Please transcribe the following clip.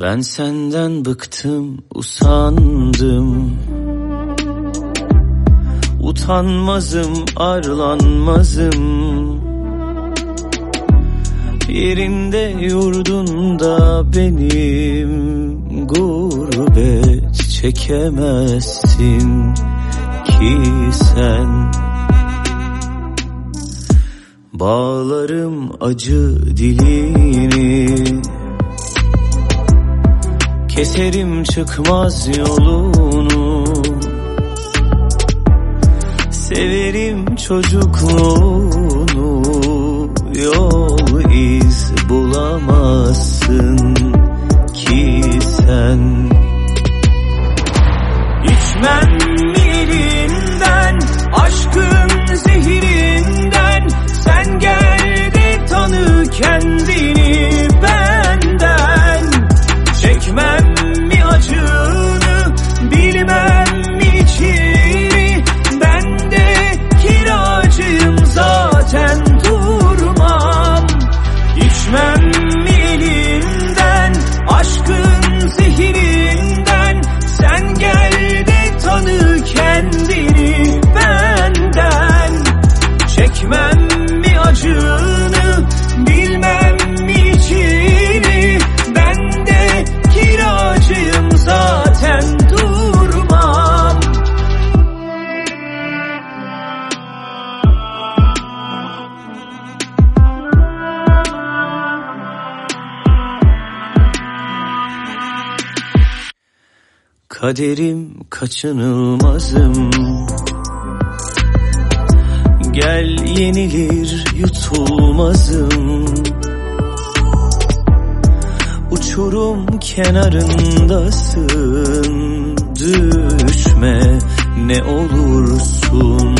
Ben senden bıktım, usandım. Utanmazım, arlanmazım. Yerinde yurdunda benim gurbet çekemezsin ki sen Bağlarım acı dilini Keserim çıkmaz yolunu. Severim çocukluğunu. Yol iz bulamazsın ki sen. İçmem Kaderim kaçınılmazım. Gel yenilir yutulmazım. Uçurum kenarındasın. Düşme ne olursun